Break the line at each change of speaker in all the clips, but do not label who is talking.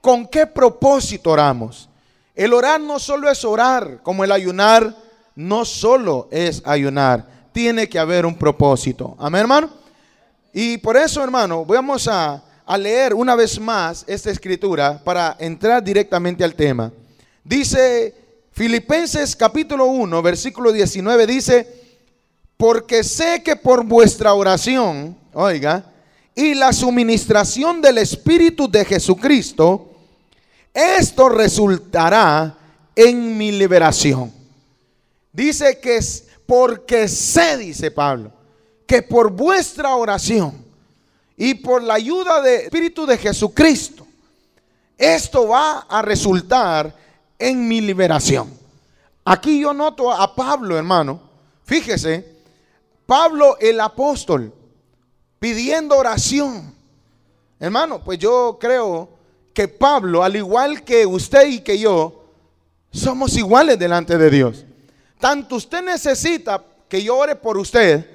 ¿con qué propósito oramos? El orar no solo es orar, como el ayunar no solo es ayunar, tiene que haber un propósito. Amén, hermano. Y por eso, hermano, vamos a, a leer una vez más esta escritura para entrar directamente al tema. Dice Filipenses capítulo 1, versículo 19, dice, porque sé que por vuestra oración, oiga, y la suministración del Espíritu de Jesucristo, esto resultará en mi liberación. Dice que es porque sé, dice Pablo, que por vuestra oración y por la ayuda del Espíritu de Jesucristo, esto va a resultar en mi liberación. Aquí yo noto a Pablo, hermano, fíjese, Pablo el apóstol, pidiendo oración. Hermano, pues yo creo que Pablo, al igual que usted y que yo, somos iguales delante de Dios. Tanto usted necesita que yo ore por usted,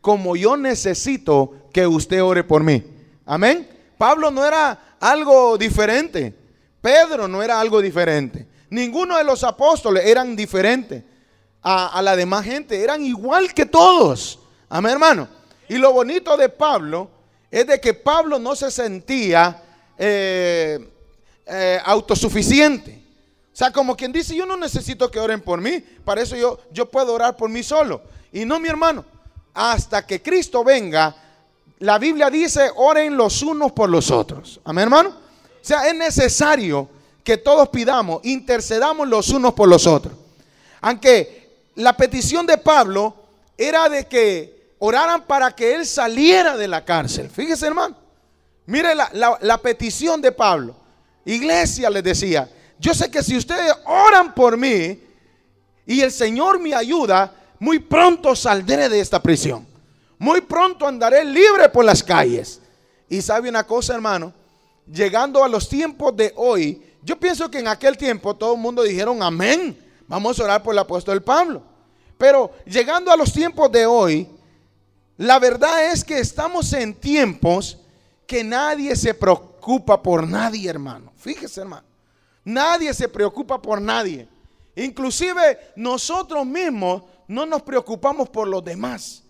como yo necesito que usted ore por mí. Amén. Pablo no era algo diferente. Pedro no era algo diferente. Ninguno de los apóstoles eran diferentes a, la demás gente. Eran igual que todos. Amén, hermano. Y lo bonito de Pablo es de que Pablo no se sentía eh, eh, autosuficiente. O sea, como quien dice, yo no necesito que oren por mí, para eso yo, yo puedo orar por mí solo. Y no, mi hermano, hasta que Cristo venga, la Biblia dice, oren los unos por los otros. Amén, hermano. O sea, es necesario que todos pidamos, intercedamos los unos por los otros. Aunque la petición de Pablo era de que oraran para que él saliera de la cárcel. Fíjese, hermano. Mire la, petición de Pablo. Iglesia les decía, yo sé que si ustedes oran por mí y el Señor me ayuda, muy pronto saldré de esta prisión. Muy pronto andaré libre por las calles. Y sabe una cosa, hermano, llegando a los tiempos de hoy, yo pienso que en aquel tiempo todo el mundo dijeron amén. Vamos a orar por el apóstol Pablo. Pero llegando a los tiempos de hoy, la verdad es que estamos en tiempos que nadie se preocupa por nadie, hermano. Fíjese, hermano. Nadie se preocupa por nadie. Inclusive nosotros mismos no nos preocupamos por los demás.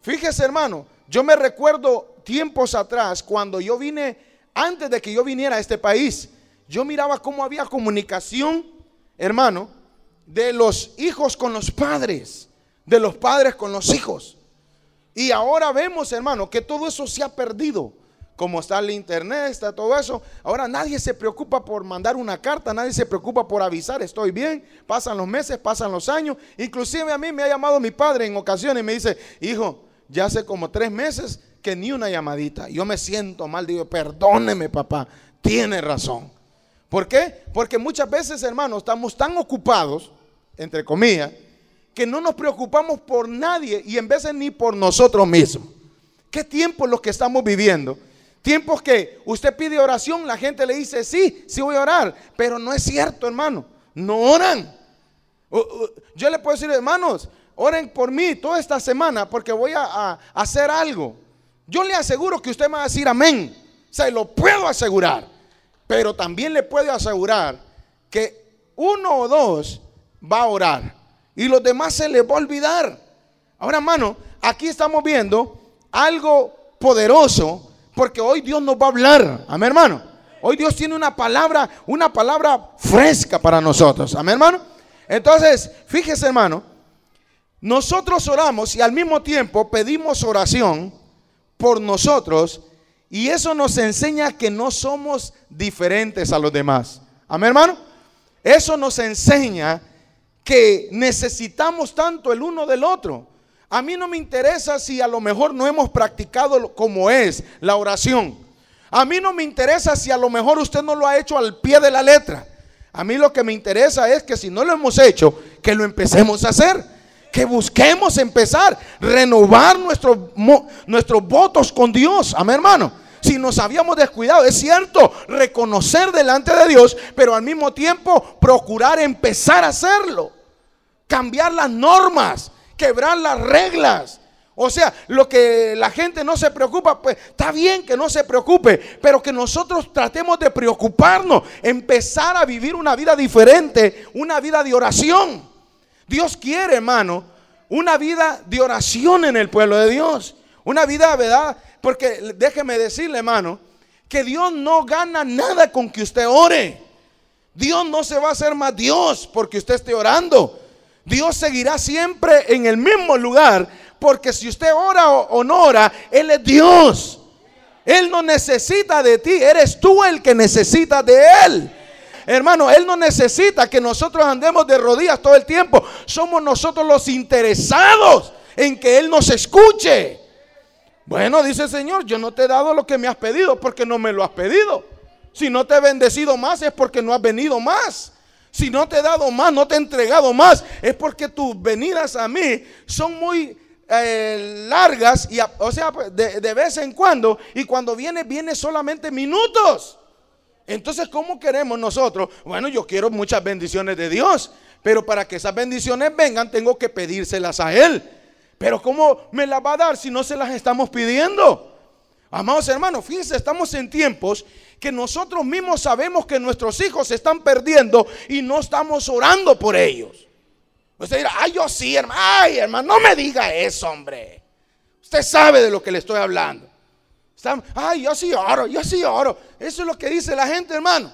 Fíjese, hermano, yo me recuerdo tiempos atrás cuando yo vine, antes de que yo viniera a este país, yo miraba cómo había comunicación, hermano, de los hijos con los padres, de los padres con los hijos. Y ahora vemos, hermano, que todo eso se ha perdido como está el internet, está todo eso. Ahora nadie se preocupa por mandar una carta, nadie se preocupa por avisar, estoy bien. Pasan los meses, pasan los años. Inclusive a mí me ha llamado mi padre en ocasiones y me dice, hijo, ya hace como tres meses que ni una llamadita. Yo me siento mal, digo, perdóneme papá, tiene razón. ¿Por qué? Porque muchas veces, hermanos, estamos tan ocupados, entre comillas, que no nos preocupamos por nadie y en veces ni por nosotros mismos. ¿Qué tiempo es lo que estamos viviendo? Tiempos que usted pide oración, la gente le dice, sí, sí voy a orar, pero no es cierto, hermano. No oran. Yo le puedo decir, hermanos, oren por mí toda esta semana porque voy a, hacer algo. Yo le aseguro que usted me va a decir amén. Se lo puedo asegurar. Pero también le puedo asegurar que uno o dos va a orar y los demás se les va a olvidar. Ahora, hermano, aquí estamos viendo algo poderoso porque hoy Dios nos va a hablar. Amén, hermano. Hoy Dios tiene una palabra, una palabra fresca para nosotros. Amén, hermano. Entonces, fíjese, hermano. Nosotros oramos y al mismo tiempo pedimos oración por nosotros y eso nos enseña que no somos diferentes a los demás. Amén, hermano. Eso nos enseña que necesitamos tanto el uno del otro. A mí no me interesa si a lo mejor no hemos practicado como es la oración. A mí no me interesa si a lo mejor usted no lo ha hecho al pie de la letra. A mí lo que me interesa es que si no lo hemos hecho, que lo empecemos a hacer. Que busquemos empezar, renovar nuestros, nuestros votos con Dios. Amén, hermano. Si nos habíamos descuidado, es cierto, reconocer delante de Dios, pero al mismo tiempo procurar empezar a hacerlo. Cambiar las normas, quebrar las reglas. O sea, lo que la gente no se preocupa, pues está bien que no se preocupe, pero que nosotros tratemos de preocuparnos, empezar a vivir una vida diferente, una vida de oración. Dios quiere, hermano, una vida de oración en el pueblo de Dios. Una vida, ¿verdad? Porque déjeme decirle, hermano, que Dios no gana nada con que usted ore. Dios no se va a hacer más Dios porque usted esté orando. Dios seguirá siempre en el mismo lugar porque si usted ora o, no ora, Él es Dios. Él no necesita de ti, eres tú el que necesita de Él. Hermano, Él no necesita que nosotros andemos de rodillas todo el tiempo. Somos nosotros los interesados en que Él nos escuche. Bueno, dice el Señor, yo no te he dado lo que me has pedido porque no me lo has pedido. Si no te he bendecido más es porque no has venido más. Si no te he dado más, no te he entregado más, es porque tus venidas a mí son muy eh, largas, y o sea, pues, de, de vez en cuando, y cuando viene, viene solamente minutos. Entonces, ¿cómo queremos nosotros? Bueno, yo quiero muchas bendiciones de Dios, pero para que esas bendiciones vengan, tengo que pedírselas a Él. Pero ¿cómo me las va a dar si no se las estamos pidiendo? Amados hermanos, fíjense, estamos en tiempos que nosotros mismos sabemos que nuestros hijos se están perdiendo y no estamos orando por ellos. Usted dirá, ay, yo sí, hermano, ay, hermano, no me diga eso, hombre. Usted sabe de lo que le estoy hablando. ay, yo sí oro, yo sí oro. Eso es lo que dice la gente, hermano.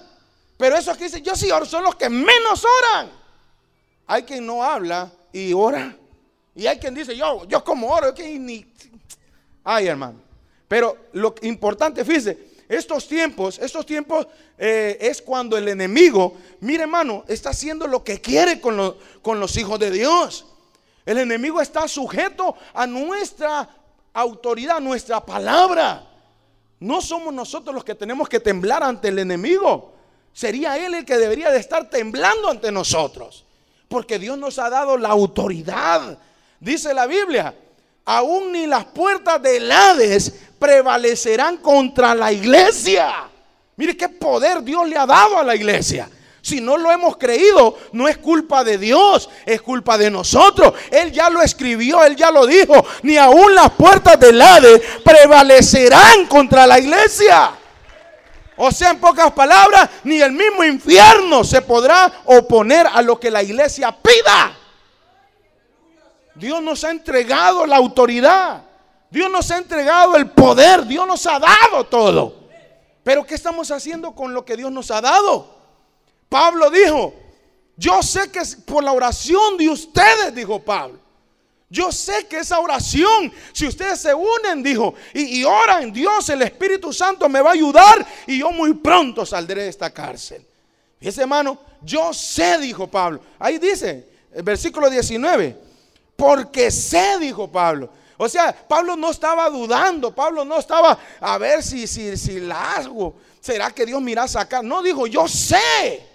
Pero eso que dice, yo sí oro, son los que menos oran. Hay quien no habla y ora. Y hay quien dice, yo, yo como oro, que ni... Ay, hermano. Pero lo importante, fíjese, estos tiempos, estos tiempos eh, es cuando el enemigo, mire hermano, está haciendo lo que quiere con, los hijos de Dios. El enemigo está sujeto a nuestra autoridad, a nuestra palabra. No somos nosotros los que tenemos que temblar ante el enemigo. Sería él el que debería de estar temblando ante nosotros. Porque Dios nos ha dado la autoridad. Dice la Biblia, aún ni las puertas del Hades prevalecerán contra la iglesia. Mire qué poder Dios le ha dado a la iglesia. Si no lo hemos creído, no es culpa de Dios, es culpa de nosotros. Él ya lo escribió, él ya lo dijo. Ni aún las puertas del Hades prevalecerán contra la iglesia. O sea, en pocas palabras, ni el mismo infierno se podrá oponer a lo que la iglesia pida. Dios nos ha entregado la autoridad. Dios nos ha entregado el poder. Dios nos ha dado todo. Pero ¿qué estamos haciendo con lo que Dios nos ha dado? Pablo dijo, yo sé que por la oración de ustedes, dijo Pablo. Yo sé que esa oración, si ustedes se unen, dijo, y, y, oran, Dios, el Espíritu Santo me va a ayudar y yo muy pronto saldré de esta cárcel. ese hermano, yo sé, dijo Pablo. Ahí dice, el versículo 19, porque sé, dijo Pablo. O sea, Pablo no estaba dudando, Pablo no estaba a ver si, si, si la hago. ¿Será que Dios mira a sacar? No, dijo, yo sé.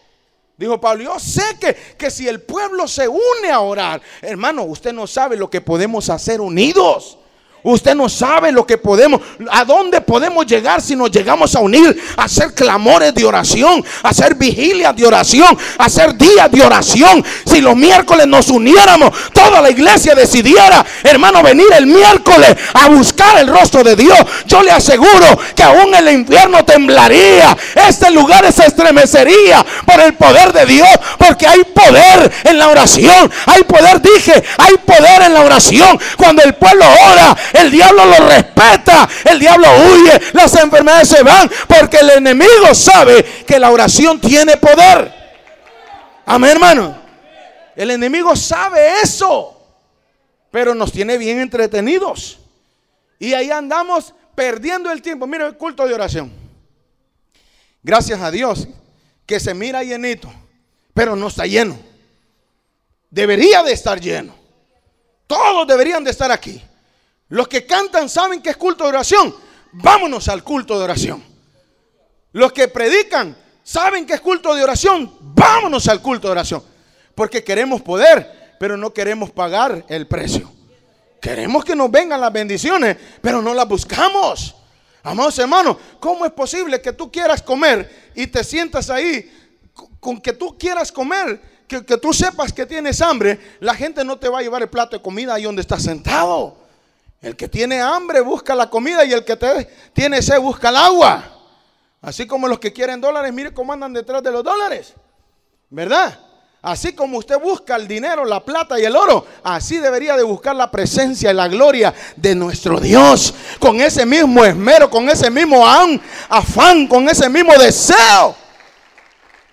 Dijo Pablo, yo sé que, que si el pueblo se une a orar, hermano, usted no sabe lo que podemos hacer unidos. Usted no sabe lo que podemos, a dónde podemos llegar si nos llegamos a unir, a hacer clamores de oración, a hacer vigilias de oración, a hacer días de oración. Si los miércoles nos uniéramos, toda la iglesia decidiera, hermano, venir el miércoles a buscar el rostro de Dios, yo le aseguro que aún el infierno temblaría, este lugar se estremecería por el poder de Dios, porque hay poder en la oración, hay poder, dije, hay poder en la oración. Cuando el pueblo ora, el diablo lo respeta, el diablo huye, las enfermedades se van, porque el enemigo sabe que la oración tiene poder. Amén, hermano. El enemigo sabe eso, pero nos tiene bien entretenidos. Y ahí andamos perdiendo el tiempo. Mira el culto de oración. Gracias a Dios que se mira llenito, pero no está lleno. Debería de estar lleno. Todos deberían de estar aquí. Los que cantan saben que es culto de oración. Vámonos al culto de oración. Los que predican saben que es culto de oración. Vámonos al culto de oración. Porque queremos poder, pero no queremos pagar el precio. Queremos que nos vengan las bendiciones, pero no las buscamos. Amados hermanos, ¿cómo es posible que tú quieras comer y te sientas ahí con que tú quieras comer, que, tú sepas que tienes hambre? La gente no te va a llevar el plato de comida ahí donde estás sentado. El que tiene hambre busca la comida y el que tiene sed busca el agua. Así como los que quieren dólares, mire cómo andan detrás de los dólares. ¿Verdad? Así como usted busca el dinero, la plata y el oro, así debería de buscar la presencia y la gloria de nuestro Dios. Con ese mismo esmero, con ese mismo afán, con ese mismo deseo.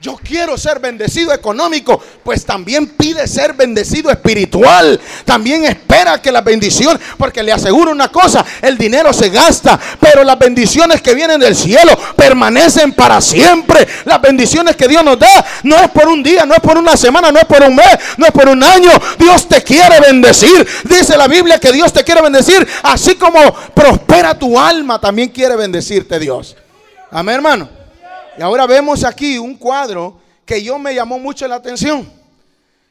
Yo quiero ser bendecido económico, pues también pide ser bendecido espiritual. También espera que la bendición, porque le aseguro una cosa, el dinero se gasta, pero las bendiciones que vienen del cielo permanecen para siempre. Las bendiciones que Dios nos da no es por un día, no es por una semana, no es por un mes, no es por un año. Dios te quiere bendecir. Dice la Biblia que Dios te quiere bendecir, así como prospera tu alma, también quiere bendecirte Dios. Amén, hermano. Y ahora vemos aquí un cuadro que yo me llamó mucho la atención.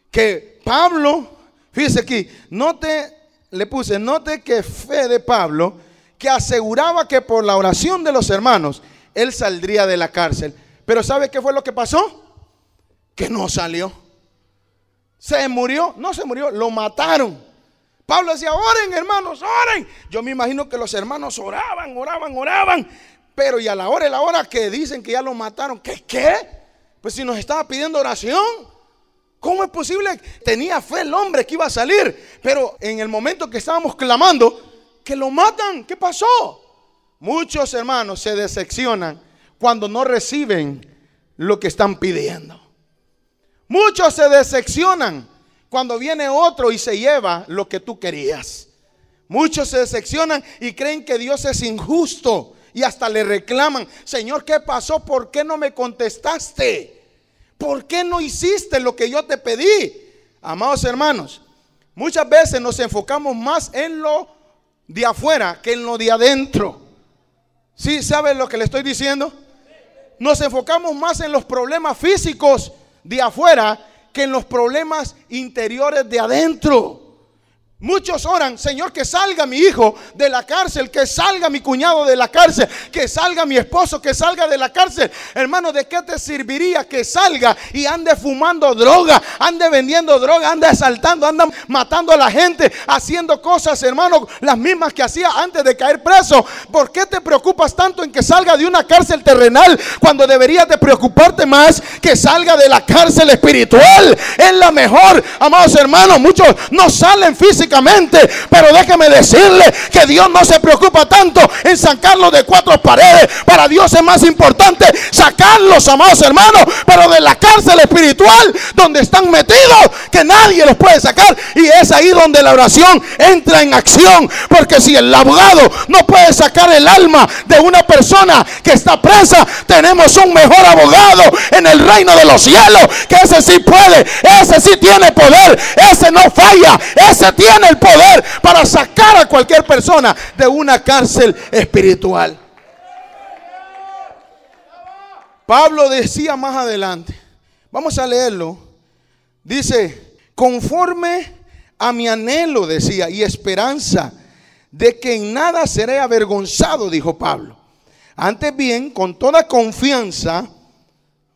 Que Pablo, fíjese aquí, note, le puse, note que fe de Pablo, que aseguraba que por la oración de los hermanos, él saldría de la cárcel. Pero ¿sabe qué fue lo que pasó? Que no salió. Se murió, no se murió, lo mataron. Pablo decía, oren hermanos, oren. Yo me imagino que los hermanos oraban, oraban, oraban. Pero y a la hora y la hora que dicen que ya lo mataron, ¿qué qué? Pues si nos estaba pidiendo oración, ¿cómo es posible? Tenía fe el hombre que iba a salir, pero en el momento que estábamos clamando, que lo matan, ¿qué pasó? Muchos hermanos se decepcionan cuando no reciben lo que están pidiendo. Muchos se decepcionan cuando viene otro y se lleva lo que tú querías. Muchos se decepcionan y creen que Dios es injusto y hasta le reclaman, Señor, ¿qué pasó? ¿Por qué no me contestaste? ¿Por qué no hiciste lo que yo te pedí? Amados hermanos, muchas veces nos enfocamos más en lo de afuera que en lo de adentro. ¿Sí saben lo que le estoy diciendo? Nos enfocamos más en los problemas físicos de afuera que en los problemas interiores de adentro. Muchos oran, Señor, que salga mi hijo de la cárcel, que salga mi cuñado de la cárcel, que salga mi esposo, que salga de la cárcel. Hermano, ¿de qué te serviría que salga y ande fumando droga, ande vendiendo droga, ande asaltando, ande matando a la gente, haciendo cosas, hermano, las mismas que hacía antes de caer preso? ¿Por qué te preocupas tanto en que salga de una cárcel terrenal cuando deberías de preocuparte más que salga de la cárcel espiritual? Es la mejor, amados hermanos. Muchos no salen físicamente pero déjeme decirle que Dios no se preocupa tanto en sacarlos de cuatro paredes. Para Dios es más importante sacarlos, amados hermanos, pero de la cárcel espiritual donde están metidos, que nadie los puede sacar. Y es ahí donde la oración entra en acción. Porque si el abogado no puede sacar el alma de una persona que está presa, tenemos un mejor abogado en el reino de los cielos, que ese sí puede, ese sí tiene poder, ese no falla, ese tiene el poder para sacar a cualquier persona de una cárcel espiritual. Pablo decía más adelante, vamos a leerlo, dice, conforme a mi anhelo, decía, y esperanza de que en nada seré avergonzado, dijo Pablo. Antes bien, con toda confianza,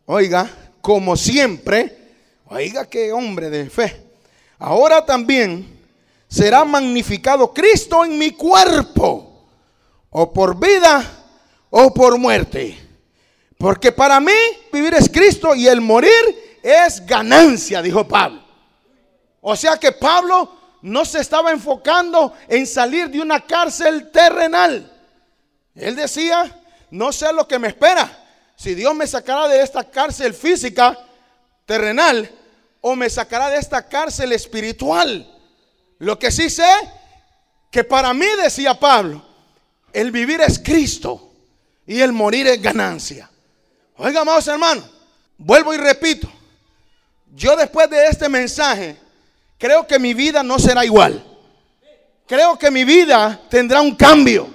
oiga, como siempre, oiga qué hombre de fe. Ahora también será magnificado Cristo en mi cuerpo, o por vida o por muerte. Porque para mí vivir es Cristo y el morir es ganancia, dijo Pablo. O sea que Pablo no se estaba enfocando en salir de una cárcel terrenal. Él decía, no sé lo que me espera. Si Dios me sacará de esta cárcel física terrenal o me sacará de esta cárcel espiritual. Lo que sí sé, que para mí, decía Pablo, el vivir es Cristo y el morir es ganancia. Oiga, amados hermanos, vuelvo y repito, yo después de este mensaje, creo que mi vida no será igual. Creo que mi vida tendrá un cambio.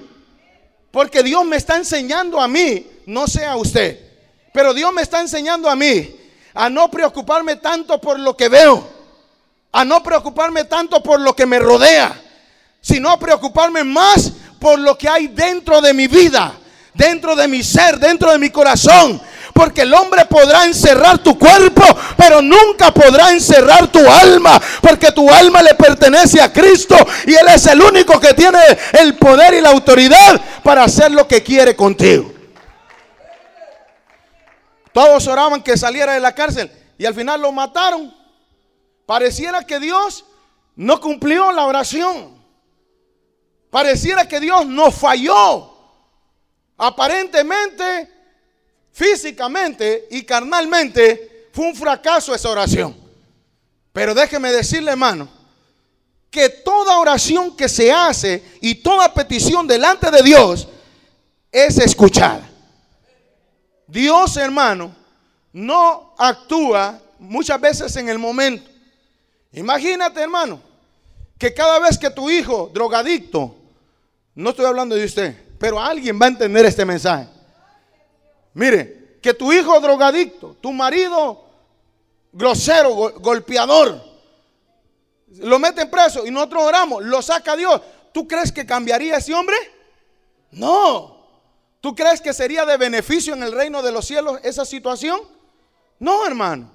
Porque Dios me está enseñando a mí, no sé a usted, pero Dios me está enseñando a mí a no preocuparme tanto por lo que veo a no preocuparme tanto por lo que me rodea, sino a preocuparme más por lo que hay dentro de mi vida, dentro de mi ser, dentro de mi corazón. Porque el hombre podrá encerrar tu cuerpo, pero nunca podrá encerrar tu alma. Porque tu alma le pertenece a Cristo y Él es el único que tiene el poder y la autoridad para hacer lo que quiere contigo. Todos oraban que saliera de la cárcel y al final lo mataron. Pareciera que Dios no cumplió la oración. Pareciera que Dios no falló. Aparentemente, físicamente y carnalmente fue un fracaso esa oración. Pero déjeme decirle, hermano, que toda oración que se hace y toda petición delante de Dios es escuchada. Dios, hermano, no actúa muchas veces en el momento. Imagínate, hermano, que cada vez que tu hijo drogadicto, no estoy hablando de usted, pero alguien va a entender este mensaje. Mire, que tu hijo drogadicto, tu marido grosero, golpeador, lo meten preso y nosotros oramos, lo saca Dios. ¿Tú crees que cambiaría ese hombre? No. ¿Tú crees que sería de beneficio en el reino de los cielos esa situación? No, hermano.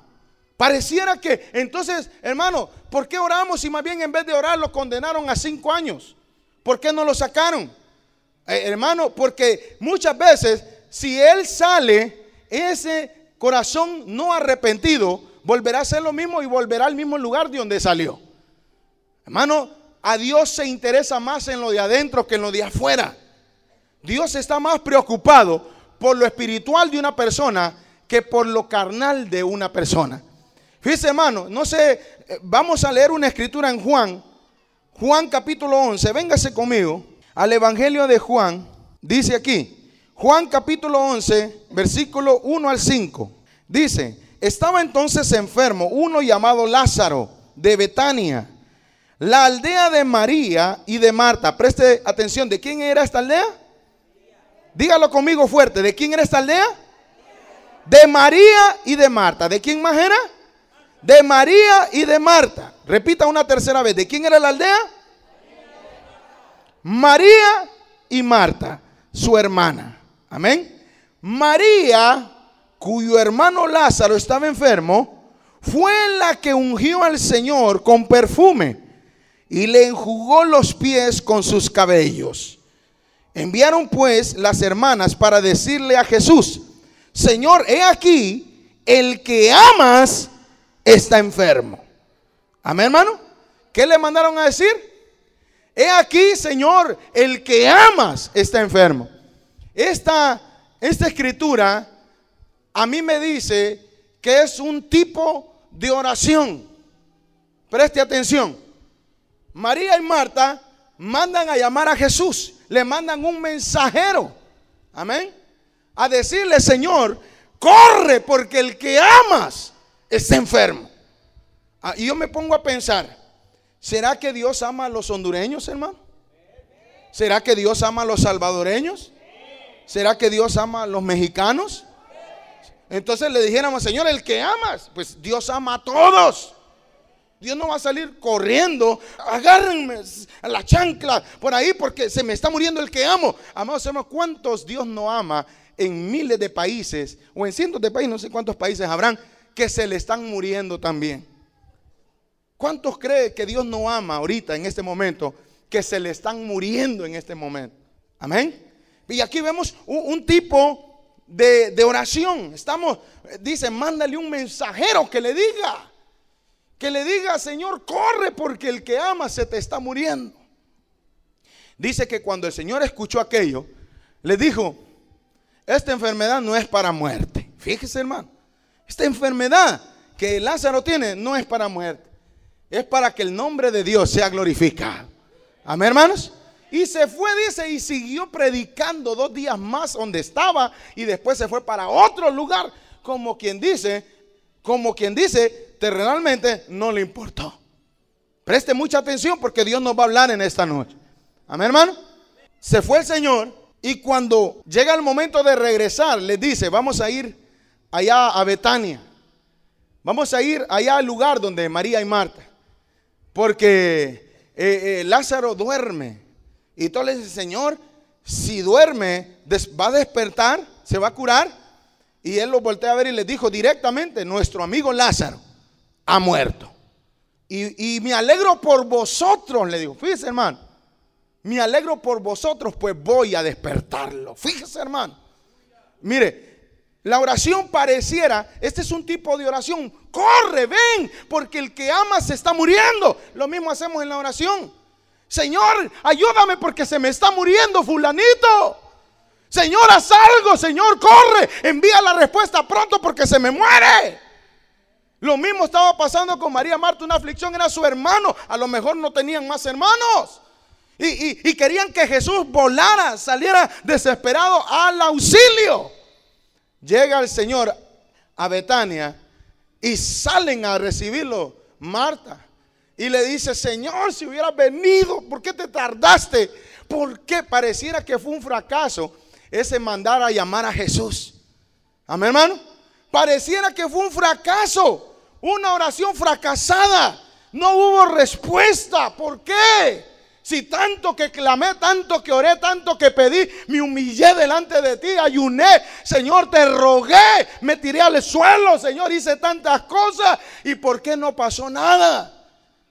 Pareciera que, entonces, hermano, ¿por qué oramos si más bien en vez de orar lo condenaron a cinco años? ¿Por qué no lo sacaron? Eh, hermano, porque muchas veces, si él sale, ese corazón no arrepentido volverá a ser lo mismo y volverá al mismo lugar de donde salió. Hermano, a Dios se interesa más en lo de adentro que en lo de afuera. Dios está más preocupado por lo espiritual de una persona que por lo carnal de una persona. Fíjese, hermano, no sé, eh, vamos a leer una escritura en Juan, Juan capítulo 11, véngase conmigo al Evangelio de Juan, dice aquí, Juan capítulo 11, versículo 1 al 5, dice, estaba entonces enfermo uno llamado Lázaro de Betania, la aldea de María y de Marta. Preste atención, ¿de quién era esta aldea? Dígalo conmigo fuerte, ¿de quién era esta aldea? De María y de Marta. ¿De quién más era? De María y de Marta. Repita una tercera vez. ¿De quién era la aldea? María y Marta, su hermana. Amén. María, cuyo hermano Lázaro estaba enfermo, fue la que ungió al Señor con perfume y le enjugó los pies con sus cabellos. Enviaron pues las hermanas para decirle a Jesús, Señor, he aquí, el que amas está enfermo. Amén, hermano. ¿Qué le mandaron a decir? He aquí, Señor, el que amas está enfermo. Esta, esta escritura a mí me dice que es un tipo de oración. Preste atención. María y Marta mandan a llamar a Jesús. Le mandan un mensajero. Amén a decirle, Señor, corre porque el que amas está enfermo. Ah, y yo me pongo a pensar, ¿será que Dios ama a los hondureños, hermano? ¿Será que Dios ama a los salvadoreños? ¿Será que Dios ama a los mexicanos? Entonces le dijéramos, Señor, el que amas, pues Dios ama a todos. Dios no va a salir corriendo, agárrenme a la chancla por ahí porque se me está muriendo el que amo. Amados hermanos, ¿cuántos Dios no ama en miles de países o en cientos de países, no sé cuántos países habrán, que se le están muriendo también. ¿Cuántos creen que Dios no ama ahorita, en este momento, que se le están muriendo en este momento? Amén. Y aquí vemos un, tipo de, de, oración. Estamos, dice, mándale un mensajero que le diga, que le diga, Señor, corre porque el que ama se te está muriendo. Dice que cuando el Señor escuchó aquello, le dijo, esta enfermedad no es para muerte. Fíjese, hermano. Esta enfermedad que Lázaro tiene no es para muerte. Es para que el nombre de Dios sea glorificado. Amén, hermanos. Y se fue, dice, y siguió predicando dos días más donde estaba. Y después se fue para otro lugar. Como quien dice, como quien dice, terrenalmente no le importó. Preste mucha atención porque Dios nos va a hablar en esta noche. Amén, hermano. Se fue el Señor y cuando llega el momento de regresar, les dice, vamos a ir allá a Betania. Vamos a ir allá al lugar donde María y Marta. Porque eh, eh, Lázaro duerme. Y entonces le Señor, si duerme, va a despertar, se va a curar. Y él lo voltea a ver y le dijo directamente, nuestro amigo Lázaro ha muerto. Y, y me alegro por vosotros, le digo. Fíjese, hermano. Me alegro por vosotros, pues voy a despertarlo. Fíjese, hermano. Mire, la oración pareciera, este es un tipo de oración. Corre, ven, porque el que ama se está muriendo. Lo mismo hacemos en la oración. Señor, ayúdame porque se me está muriendo fulanito. Señor, haz algo, Señor, corre. Envía la respuesta pronto porque se me muere. Lo mismo estaba pasando con María Marta, una aflicción era su hermano. A lo mejor no tenían más hermanos. Y, y, querían que Jesús volara, saliera desesperado al auxilio. Llega el Señor a Betania y salen a recibirlo Marta. Y le dice, Señor, si hubieras venido, ¿por qué te tardaste? ¿Por qué pareciera que fue un fracaso ese mandar a llamar a Jesús. Amén, hermano. Pareciera que fue un fracaso, una oración fracasada. No hubo respuesta. ¿Por qué? Si tanto que clamé, tanto que oré, tanto que pedí, me humillé delante de ti, ayuné, Señor, te rogué, me tiré al suelo, Señor, hice tantas cosas. ¿Y por qué no pasó nada?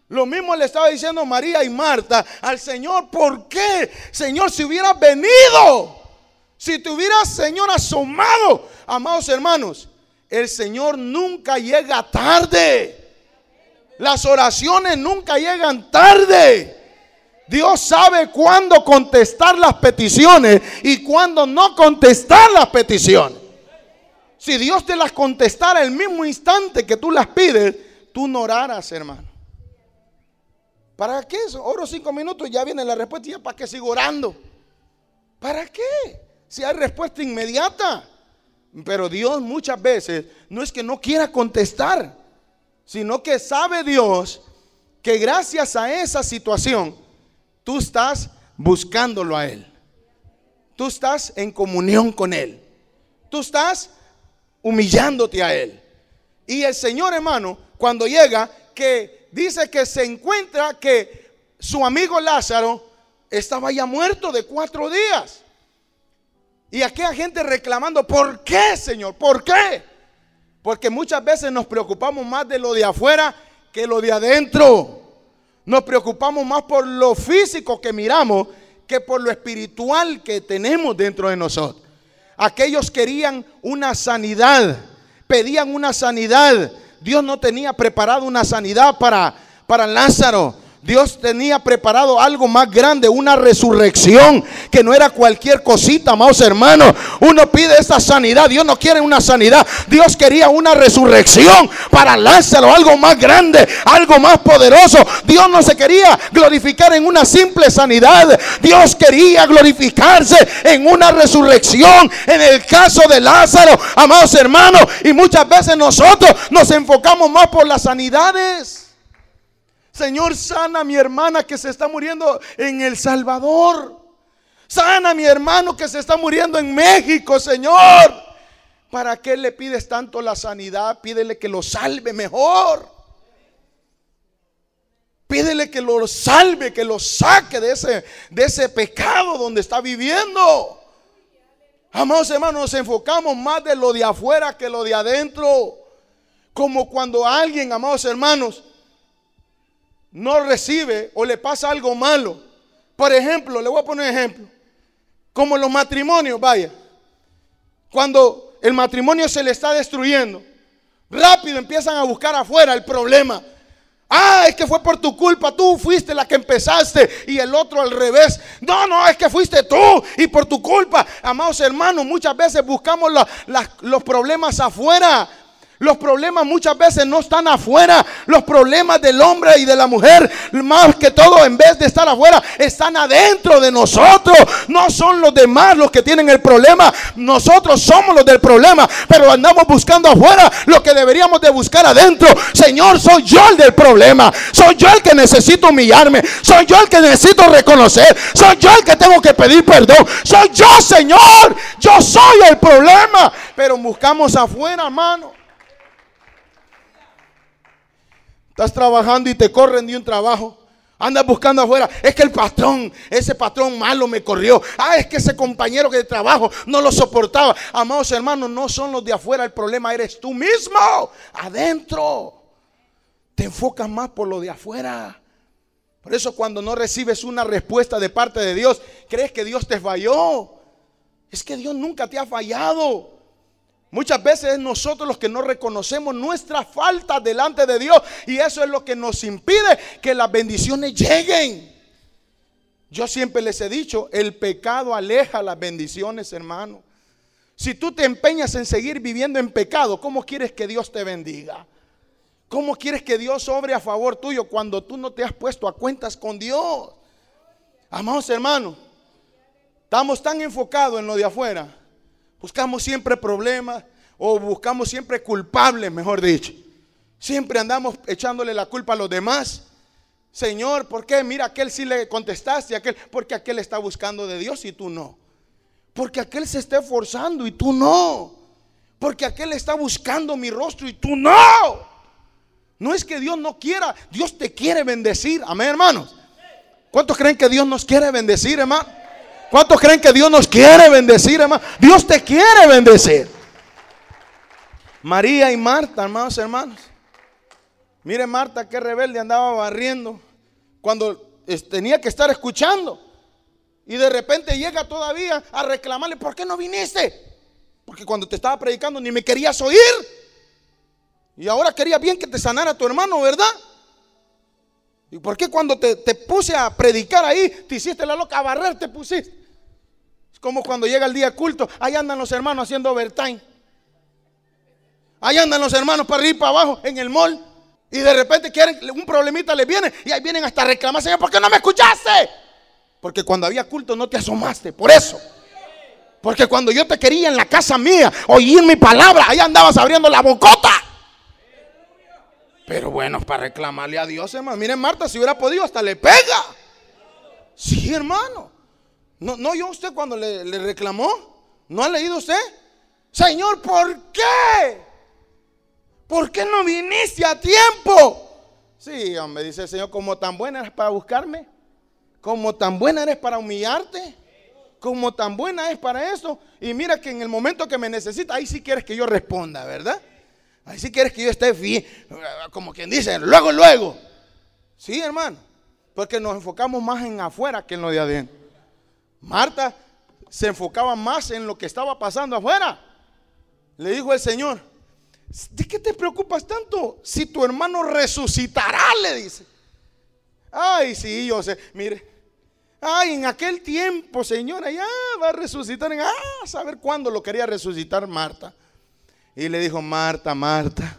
Lo mismo le estaba diciendo María y Marta al Señor, ¿por qué? Señor, si hubieras venido, si te hubieras, Señor, asomado, amados hermanos, el Señor nunca llega tarde. Las oraciones nunca llegan tarde. Dios sabe cuándo contestar las peticiones y cuándo no contestar las peticiones. Si Dios te las contestara el mismo instante que tú las pides, tú no orarás, hermano. ¿Para qué? Oro cinco minutos, ya viene la respuesta y ya para qué sigo orando. ¿Para qué? si hay respuesta inmediata. Pero Dios muchas veces no es que no quiera contestar, sino que sabe Dios que gracias a esa situación tú estás buscándolo a Él. Tú estás en comunión con Él. Tú estás humillándote a Él. Y el Señor hermano, cuando llega, que dice que se encuentra que su amigo Lázaro estaba ya muerto de cuatro días. Y aquella gente reclamando, ¿por qué, Señor? ¿Por qué? Porque muchas veces nos preocupamos más de lo de afuera que lo de adentro. Nos preocupamos más por lo físico que miramos que por lo espiritual que tenemos dentro de nosotros. Aquellos querían una sanidad, pedían una sanidad. Dios no tenía preparado una sanidad para, para Lázaro. Dios tenía preparado algo más grande, una resurrección, que no era cualquier cosita, amados hermanos. Uno pide esta sanidad, Dios no quiere una sanidad, Dios quería una resurrección para Lázaro, algo más grande, algo más poderoso. Dios no se quería glorificar en una simple sanidad, Dios quería glorificarse en una resurrección. En el caso de Lázaro, amados hermanos, y muchas veces nosotros nos enfocamos más por las sanidades. Señor, sana a mi hermana que se está muriendo en El Salvador. Sana a mi hermano que se está muriendo en México, Señor. ¿Para qué le pides tanto la sanidad? Pídele que lo salve mejor. Pídele que lo salve, que lo saque de ese, de ese pecado donde está viviendo. Amados hermanos, nos enfocamos más de lo de afuera que lo de adentro. Como cuando alguien, amados hermanos, no recibe o le pasa algo malo. Por ejemplo, le voy a poner un ejemplo. Como los matrimonios, vaya. Cuando el matrimonio se le está destruyendo, rápido empiezan a buscar afuera el problema. Ah, es que fue por tu culpa, tú fuiste la que empezaste y el otro al revés. No, no, es que fuiste tú y por tu culpa. Amados hermanos, muchas veces buscamos los problemas afuera. Los problemas muchas veces no están afuera. Los problemas del hombre y de la mujer, más que todo, en vez de estar afuera, están adentro de nosotros. No son los demás los que tienen el problema. Nosotros somos los del problema. Pero andamos buscando afuera lo que deberíamos de buscar adentro. Señor, soy yo el del problema. Soy yo el que necesito humillarme. Soy yo el que necesito reconocer. Soy yo el que tengo que pedir perdón. Soy yo, Señor. Yo soy el problema. Pero buscamos afuera, hermano. Estás trabajando y te corren de un trabajo. Andas buscando afuera. Es que el patrón, ese patrón malo me corrió. Ah, es que ese compañero que de trabajo no lo soportaba. Amados hermanos, no son los de afuera. El problema eres tú mismo. Adentro. Te enfocas más por lo de afuera. Por eso cuando no recibes una respuesta de parte de Dios, crees que Dios te falló. Es que Dios nunca te ha fallado. Muchas veces es nosotros los que no reconocemos nuestra falta delante de Dios y eso es lo que nos impide que las bendiciones lleguen. Yo siempre les he dicho, el pecado aleja las bendiciones, hermano. Si tú te empeñas en seguir viviendo en pecado, ¿cómo quieres que Dios te bendiga? ¿Cómo quieres que Dios obre a favor tuyo cuando tú no te has puesto a cuentas con Dios? Amados hermanos, estamos tan enfocados en lo de afuera Buscamos siempre problemas o buscamos siempre culpables, mejor dicho. Siempre andamos echándole la culpa a los demás. Señor, ¿por qué? Mira, aquel sí le contestaste, aquel, porque aquel está buscando de Dios y tú no. Porque aquel se está esforzando y tú no. Porque aquel está buscando mi rostro y tú no. No es que Dios no quiera, Dios te quiere bendecir. Amén, hermanos. ¿Cuántos creen que Dios nos quiere bendecir, hermano? ¿Cuántos creen que Dios nos quiere bendecir, hermano? Dios te quiere bendecir. María y Marta, hermanos, hermanos. Mire Marta, qué rebelde andaba barriendo cuando tenía que estar escuchando. Y de repente llega todavía a reclamarle, ¿por qué no viniste? Porque cuando te estaba predicando ni me querías oír. Y ahora quería bien que te sanara tu hermano, ¿verdad? ¿Y por qué cuando te, te, puse a predicar ahí, te hiciste la loca, a barrer te pusiste? como cuando llega el día culto, ahí andan los hermanos haciendo overtime. Ahí andan los hermanos para arriba y para abajo en el mall. Y de repente quieren, un problemita les viene y ahí vienen hasta reclamar, Señor, ¿por qué no me escuchaste? Porque cuando había culto no te asomaste, por eso. Porque cuando yo te quería en la casa mía, oír mi palabra, ahí andabas abriendo la bocota. Pero bueno, para reclamarle a Dios, hermano. Miren, Marta, si hubiera podido, hasta le pega. Sí, hermano. ¿No, no oyó usted cuando le, reclamó? ¿No ha leído usted? Señor, ¿por qué? ¿Por qué no viniste a tiempo? Sí, hombre, dice el Señor, como tan buena eres para buscarme, como tan buena eres para humillarte, como tan buena es para eso. Y mira que en el momento que me necesita, ahí sí quieres que yo responda, ¿verdad? Ahí sí quieres que yo esté bien, como quien dice, luego, luego. Sí, hermano, porque nos enfocamos más en afuera que en lo de adentro. Marta se enfocaba más en lo que estaba pasando afuera. Le dijo el Señor, ¿de qué te preocupas tanto? Si tu hermano resucitará, le dice. Ay, sí, yo sé, mire. Ay, en aquel tiempo, señora, ya va a resucitar. Ah, saber cuándo lo quería resucitar Marta. Y le dijo, Marta, Marta,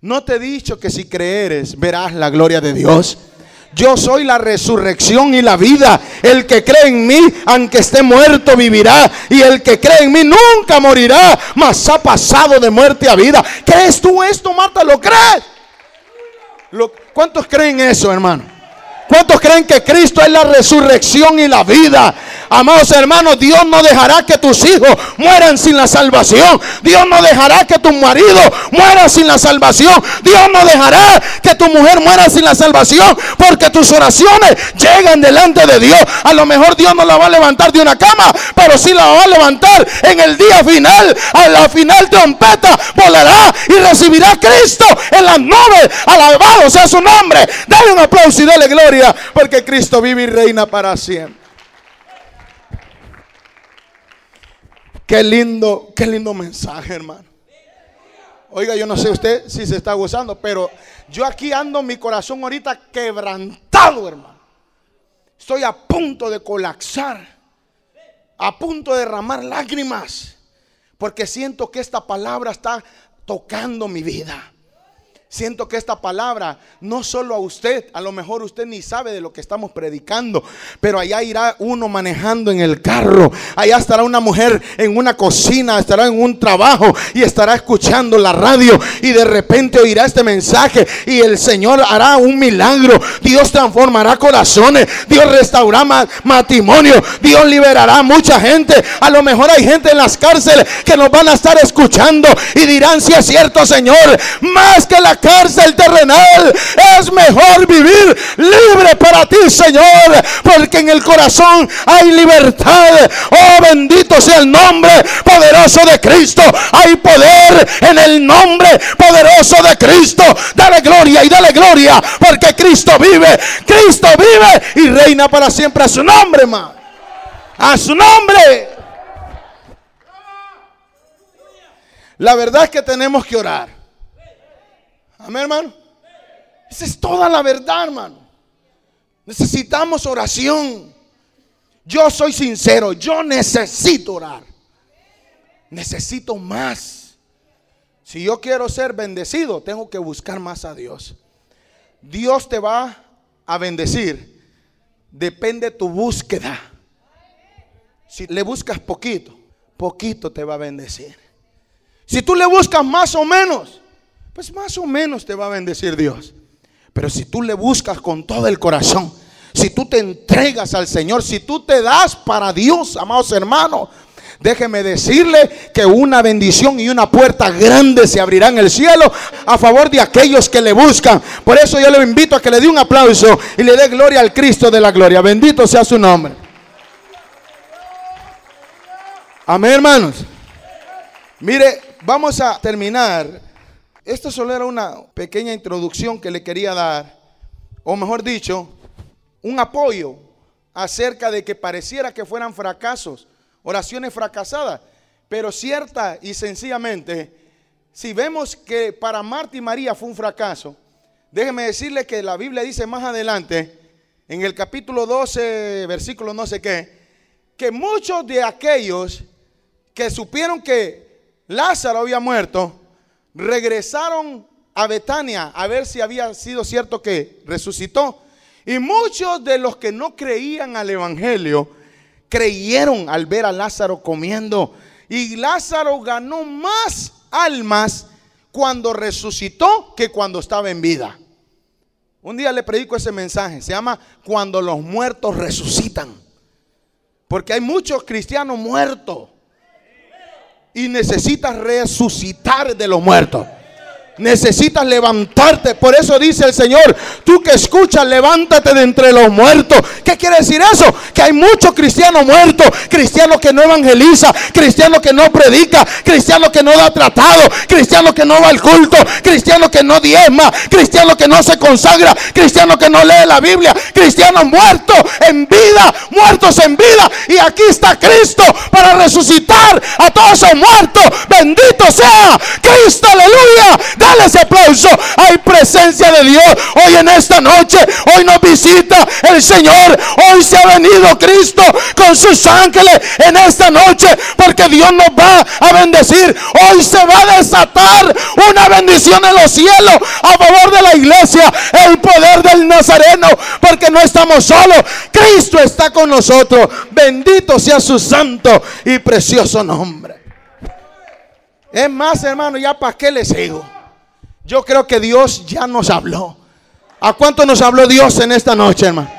no te he dicho que si creeres verás la gloria de Dios. Yo soy la resurrección y la vida. El que cree en mí, aunque esté muerto, vivirá. Y el que cree en mí nunca morirá, mas ha pasado de muerte a vida. ¿Crees tú esto, Marta? ¿Lo crees? ¿Cuántos creen eso, hermano? ¿Cuántos creen que Cristo es la resurrección y la vida? Amados hermanos, Dios no dejará que tus hijos mueran sin la salvación. Dios no dejará que tu marido muera sin la salvación. Dios no dejará que tu mujer muera sin la salvación. Porque tus oraciones llegan delante de Dios. A lo mejor Dios no la va a levantar de una cama, pero sí la va a levantar en el día final. A la final trompeta volará y recibirá Cristo en las nubes. Alabado sea su nombre. Dale un aplauso y dale gloria. Porque Cristo vive y reina para siempre. Qué lindo, qué lindo mensaje, hermano. Oiga, yo no sé usted si se está gozando, pero yo aquí ando mi corazón ahorita quebrantado, hermano. Estoy a punto de colapsar, a punto de derramar lágrimas, porque siento que esta palabra está tocando mi vida. Siento que esta palabra, no solo a usted, a lo mejor usted ni sabe de lo que estamos predicando, pero allá irá uno manejando en el carro, allá estará una mujer en una cocina, estará en un trabajo y estará escuchando la radio y de repente oirá este mensaje y el Señor hará un milagro, Dios transformará corazones, Dios restaurará matrimonio, Dios liberará mucha gente, a lo mejor hay gente en las cárceles que nos van a estar escuchando y dirán si es cierto Señor, más que la cárcel terrenal. Es mejor vivir libre para ti, Señor, porque en el corazón hay libertad. Oh, bendito sea el nombre poderoso de Cristo. Hay poder en el nombre poderoso de Cristo. Dale gloria y dale gloria, porque Cristo vive. Cristo vive y reina para siempre a su nombre, hermano. A su nombre. La verdad es que tenemos que orar. Amén, hermano. Esa es toda la verdad, hermano. Necesitamos oración. Yo soy sincero, yo necesito orar. Necesito más. Si yo quiero ser bendecido, tengo que buscar más a Dios. Dios te va a bendecir. Depende de tu búsqueda. Si le buscas poquito, poquito te va a bendecir. Si tú le buscas más o menos, pues más o menos te va a bendecir Dios. Pero si tú le buscas con todo el corazón, si tú te entregas al Señor, si tú te das para Dios, amados hermanos, déjeme decirle que una bendición y una puerta grande se abrirá en el cielo a favor de aquellos que le buscan. Por eso yo le invito a que le dé un aplauso y le dé gloria al Cristo de la gloria. Bendito sea su nombre. Amén, hermanos. Mire, vamos a terminar. Esto solo era una pequeña introducción que le quería dar, o mejor dicho, un apoyo acerca de que pareciera que fueran fracasos, oraciones fracasadas, pero cierta y sencillamente, si vemos que para Marta y María fue un fracaso, déjeme decirle que la Biblia dice más adelante, en el capítulo 12, versículo no sé qué, que muchos de aquellos que supieron que Lázaro había muerto, regresaron a Betania a ver si había sido cierto que resucitó. Y muchos de los que no creían al Evangelio creyeron al ver a Lázaro comiendo. Y Lázaro ganó más almas cuando resucitó que cuando estaba en vida. Un día le predico ese mensaje. Se llama Cuando los muertos resucitan. Porque hay muchos cristianos muertos y necesitas resucitar de los muertos. Necesitas levantarte. Por eso dice el Señor, tú que escuchas, levántate de entre los muertos. ¿Qué quiere decir eso? Que hay muchos cristianos muertos, cristianos que no evangeliza, cristianos que no predica, cristianos que no da tratado, cristianos que no va al culto, cristianos que no diezma, cristianos que no se consagra, cristianos que no lee la Biblia, cristianos muertos en vida, muertos en vida. Y aquí está Cristo para resucitar a todos esos muertos. Bendito sea Cristo, aleluya. Dale ese aplauso. Hay presencia de Dios hoy en esta noche. Hoy nos visita el Señor. Hoy se ha venido Cristo con sus ángeles en esta noche. Porque Dios nos va a bendecir. Hoy se va a desatar una bendición en los cielos a favor de la iglesia. El poder del Nazareno. Porque no estamos solos. Cristo está con nosotros. Bendito sea su santo y precioso nombre. Es más, hermano, ya para qué le sigo. Yo creo que Dios ya nos habló. ¿A cuánto nos habló Dios en esta noche, hermano?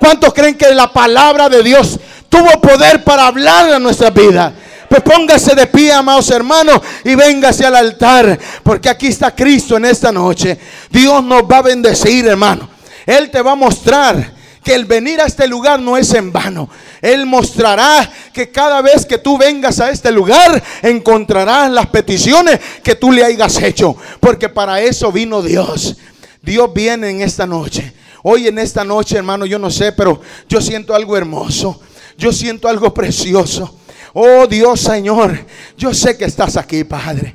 ¿Cuántos creen que la palabra de Dios tuvo poder para hablar a nuestra vida? Pues póngase de pie, amados hermanos, y véngase al altar, porque aquí está Cristo en esta noche. Dios nos va a bendecir, hermano. Él te va a mostrar que el venir a este lugar no es en vano. Él mostrará que cada vez que tú vengas a este lugar encontrarás las peticiones que tú le hayas hecho. Porque para eso vino Dios. Dios viene en esta noche. Hoy en esta noche, hermano, yo no sé, pero yo siento algo hermoso. Yo siento algo precioso. Oh Dios Señor, yo sé que estás aquí, Padre.